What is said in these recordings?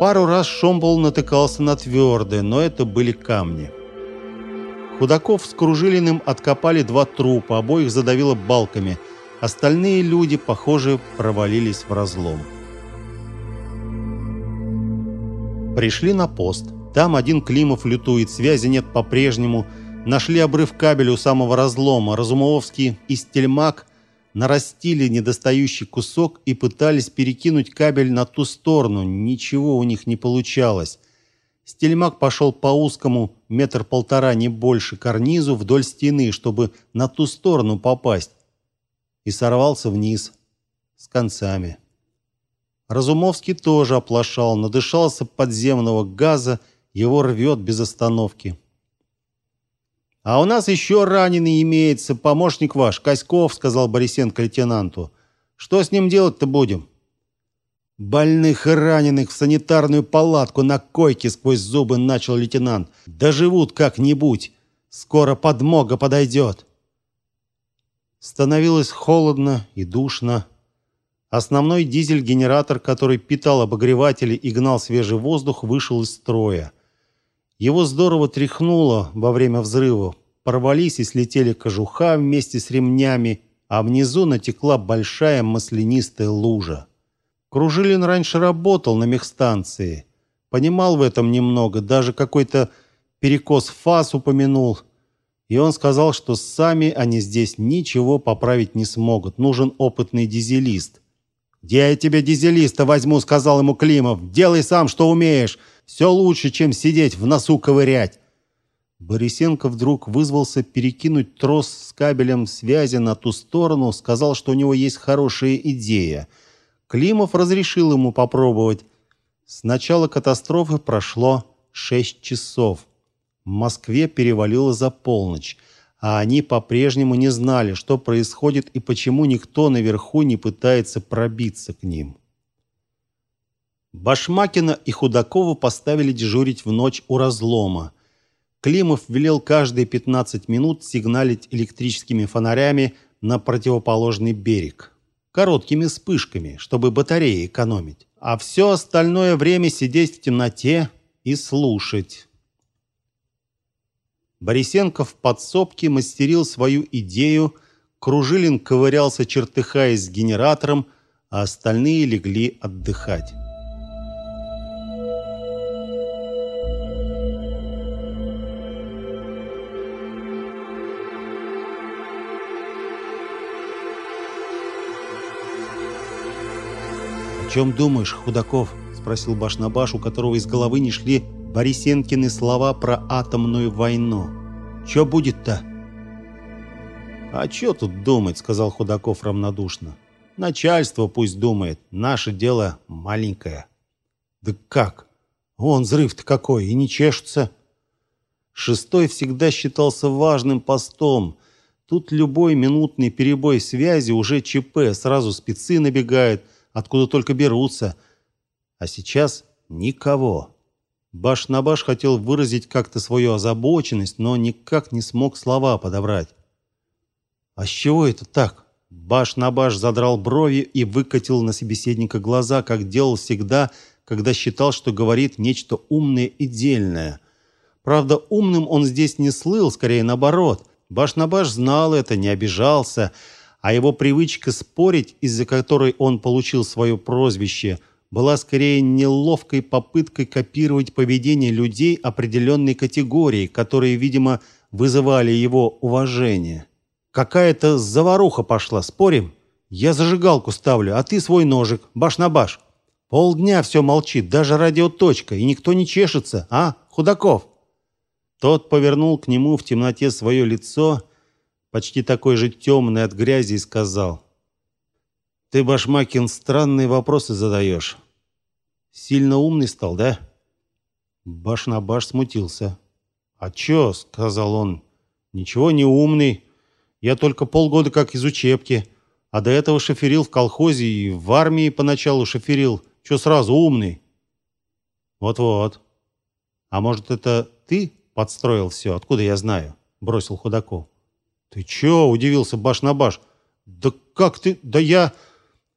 Пару раз Шомбол натыкался на твердое, но это были камни. Худаков с Кружилиным откопали два трупа, обоих задавило балками. Остальные люди, похоже, провалились в разлом. Пришли на пост. Там один Климов лютует, связи нет по-прежнему. Нашли обрыв кабеля у самого разлома. Разумовский и Стельмак нарастили недостающий кусок и пытались перекинуть кабель на ту сторону. Ничего у них не получалось. Стельмак пошел по узкому, метр полтора, не больше, карнизу вдоль стены, чтобы на ту сторону попасть. И сорвался вниз, с концами. Разумовский тоже оплошал, надышался подземного газа, его рвет без остановки. «А у нас еще раненый имеется, помощник ваш, Коськов», — сказал Борисенко лейтенанту. «Что с ним делать-то будем?» «Больных и раненых в санитарную палатку на койке сквозь зубы начал лейтенант. Доживут как-нибудь. Скоро подмога подойдет». Становилось холодно и душно. Основной дизель-генератор, который питал обогреватели и гнал свежий воздух, вышел из строя. Его здорово тряхнуло во время взрыва. Порвались и слетели кожуха вместе с ремнями, а внизу натекла большая маслянистая лужа. Кружилин раньше работал на мехстанции. Понимал в этом немного, даже какой-то перекос фаз упомянул. И он сказал, что сами они здесь ничего поправить не смогут. Нужен опытный дизелист. «Где я тебе дизелиста возьму?» — сказал ему Климов. «Делай сам, что умеешь. Все лучше, чем сидеть в носу ковырять». Борисенко вдруг вызвался перекинуть трос с кабелем связи на ту сторону, сказал, что у него есть хорошая идея — Климов разрешил ему попробовать. С начала катастрофы прошло шесть часов. В Москве перевалило за полночь, а они по-прежнему не знали, что происходит и почему никто наверху не пытается пробиться к ним. Башмакина и Худакова поставили дежурить в ночь у разлома. Климов велел каждые 15 минут сигналить электрическими фонарями на противоположный берег короткими вспышками, чтобы батареи экономить, а все остальное время сидеть в темноте и слушать. Борисенко в подсобке мастерил свою идею, Кружилин ковырялся, чертыхаясь с генератором, а остальные легли отдыхать. Чем думаешь, Худаков?» – спросил Баш-на-Баш, у которого из головы не шли Борисенкины слова про атомную войну. «Чё будет-то?» «А чё тут думать?» – сказал Худаков равнодушно. «Начальство пусть думает. Наше дело маленькое». «Да как? Вон взрыв-то какой, и не чешутся». Шестой всегда считался важным постом. Тут любой минутный перебой связи уже ЧП, сразу спецы набегают – откуда только берутся. А сейчас никого. Баш на баш хотел выразить как-то свою озабоченность, но никак не смог слова подобрать. «А с чего это так?» Баш на баш задрал брови и выкатил на собеседника глаза, как делал всегда, когда считал, что говорит нечто умное и дельное. Правда, умным он здесь не слыл, скорее наоборот. Баш на баш знал это, не обижался, а его привычка спорить, из-за которой он получил свое прозвище, была скорее неловкой попыткой копировать поведение людей определенной категории, которые, видимо, вызывали его уважение. Какая-то заваруха пошла, спорим? Я зажигалку ставлю, а ты свой ножик, баш на баш. Полдня все молчит, даже радиоточка, и никто не чешется, а, Худаков? Тот повернул к нему в темноте свое лицо почти такой же темный от грязи, и сказал. «Ты, Башмакин, странные вопросы задаешь. Сильно умный стал, да?» Баш на баш смутился. «А чё?» — сказал он. «Ничего не умный. Я только полгода как из учебки. А до этого шоферил в колхозе и в армии поначалу шоферил. Чё сразу умный?» «Вот-вот. А может, это ты подстроил все? Откуда я знаю?» — бросил Худаков. «Ты чё?» – удивился Баш на Баш. «Да как ты? Да я...»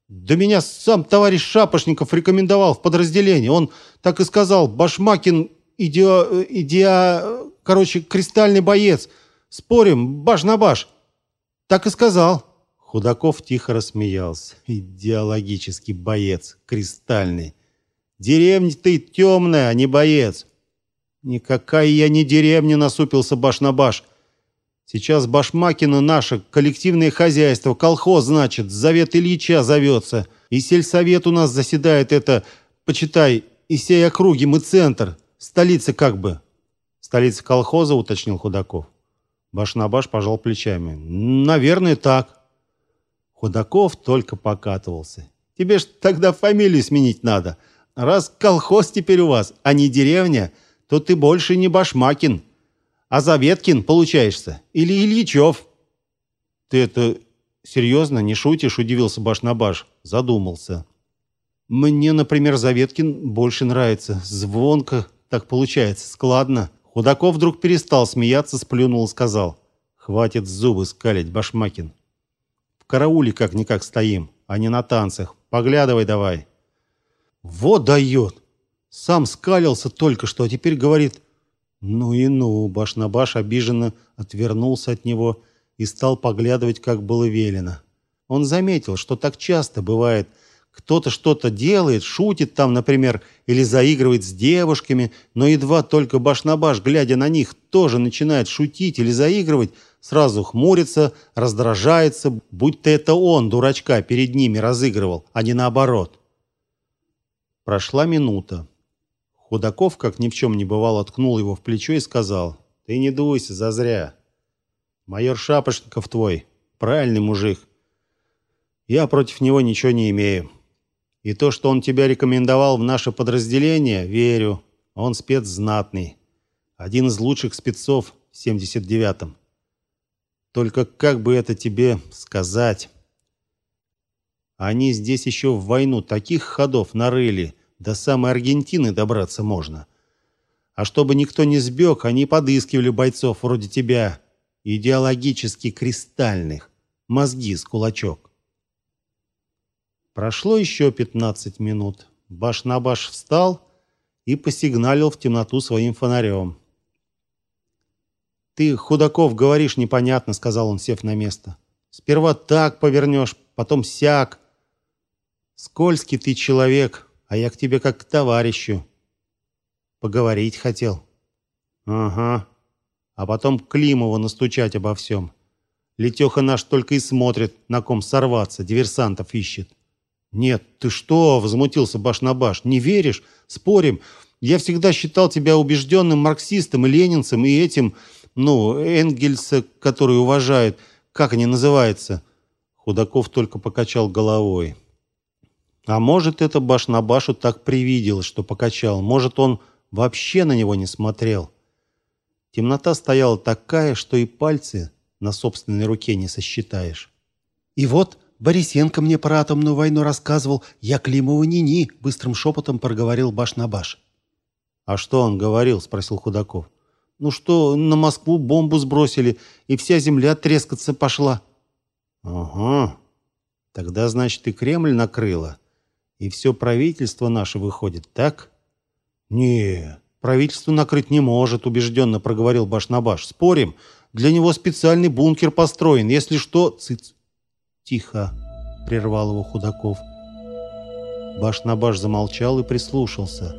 Да меня сам товарищ Шапошников рекомендовал в подразделение. Он так и сказал, Башмакин идио... идио... Короче, кристальный боец. Спорим, баш на баш. Так и сказал. Худаков тихо рассмеялся. Идеологический боец, кристальный. Деревня ты темная, а не боец. Никакая я не деревня, насупился баш на баш. Сейчас Башмакина наше коллективное хозяйство, колхоз, значит, Завет Ильича зовется. И сельсовет у нас заседает это, почитай, и сей округи мы центр, столица как бы. Столица колхоза, уточнил Худаков. Баш на баш пожал плечами. Наверное, так. Худаков только покатывался. Тебе ж тогда фамилию сменить надо. Раз колхоз теперь у вас, а не деревня, то ты больше не Башмакин, а Заветкин получаешься. Или Ильичев. Ты это серьезно, не шутишь? Удивился баш на баш. Задумался. Мне, например, Заветкин больше нравится. Звонко так получается, складно. Худаков вдруг перестал смеяться, сплюнул и сказал. Хватит зубы скалить, Башмакин. В карауле как-никак стоим, а не на танцах. Поглядывай давай. Вот дает. Сам скалился только что, а теперь говорит «Ну и ну!» Баш-на-баш обиженно отвернулся от него и стал поглядывать, как было велено. Он заметил, что так часто бывает, кто-то что-то делает, шутит там, например, или заигрывает с девушками, но едва только баш-на-баш, глядя на них, тоже начинает шутить или заигрывать, сразу хмурится, раздражается, будь-то это он, дурачка, перед ними разыгрывал, а не наоборот. Прошла минута. Худаков, как ни в чем не бывало, ткнул его в плечо и сказал, «Ты не дуйся, зазря. Майор Шапошников твой, правильный мужик. Я против него ничего не имею. И то, что он тебя рекомендовал в наше подразделение, верю. Он спец знатный. Один из лучших спецов в 79-м. Только как бы это тебе сказать? Они здесь еще в войну таких ходов нарыли, до самой Аргентины добраться можно. А чтобы никто не сбег, они подыскивали бойцов вроде тебя, идеологически кристальных, мозги с кулачок. Прошло еще 15 минут. Баш на баш встал и посигналил в темноту своим фонарем. «Ты, Худаков, говоришь непонятно», — сказал он, сев на место. «Сперва так повернешь, потом сяк. Скользкий ты человек, а я к тебе как к товарищу. Поговорить хотел. Ага. А потом Климова настучать обо всем. Летеха наш только и смотрит, на ком сорваться, диверсантов ищет. Нет, ты что, возмутился баш на баш. Не веришь? Спорим. Я всегда считал тебя убежденным марксистом и ленинцем, и этим, ну, Энгельса, который уважают. Как они называются? Худаков только покачал головой. А может, это баш на башу так привиделось, что покачал. Может, он вообще на него не смотрел. Темнота стояла такая, что и пальцы на собственной руке не сосчитаешь. И вот Борисенко мне про атомную войну рассказывал. Я Климову ни-ни, быстрым шепотом проговорил баш на баш. А что он говорил, спросил Худаков. Ну что, на Москву бомбу сбросили, и вся земля трескаться пошла. Ага. Тогда, значит, и Кремль накрыло. И все правительство наше выходит, так? Не, правительство накрыть не может, убежденно проговорил баш на баш. Спорим, для него специальный бункер построен. Если что, цыц. Тихо, прервал его Худаков. Баш на баш замолчал и прислушался.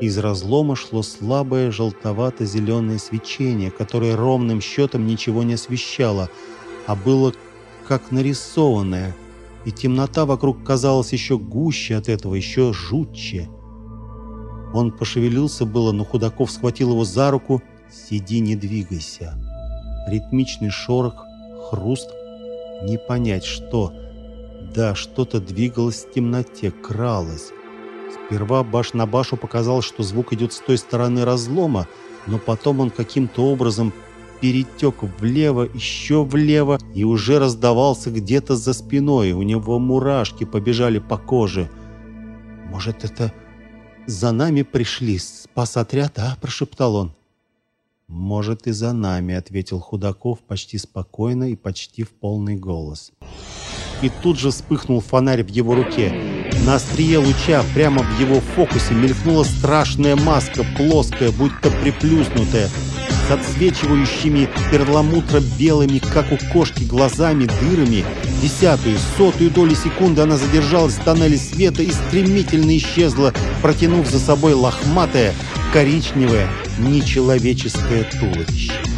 Из разлома шло слабое желтовато-зеленое свечение, которое ровным счетом ничего не освещало, а было как нарисованное – и темнота вокруг казалась еще гуще от этого, еще жутче. Он пошевелился было, но Худаков схватил его за руку. «Сиди, не двигайся». Ритмичный шорох, хруст, не понять что. Да, что-то двигалось в темноте, кралось. Сперва баш на башу показалось, что звук идет с той стороны разлома, но потом он каким-то образом перетек влево, еще влево и уже раздавался где-то за спиной. У него мурашки побежали по коже. «Может, это за нами пришли? Спас отряд, а?» – прошептал он. «Может, и за нами», – ответил Худаков почти спокойно и почти в полный голос. «Может, и тут же вспыхнул фонарь в его руке. На острие луча прямо в его фокусе мелькнула страшная маска, плоская, будто приплюснутая, отсвечивающими перламутро-белыми, как у кошки, глазами, дырами. Десятую, сотую доли секунды она задержалась в тоннеле света и стремительно исчезла, протянув за собой лохматое, коричневое, нечеловеческое туловище.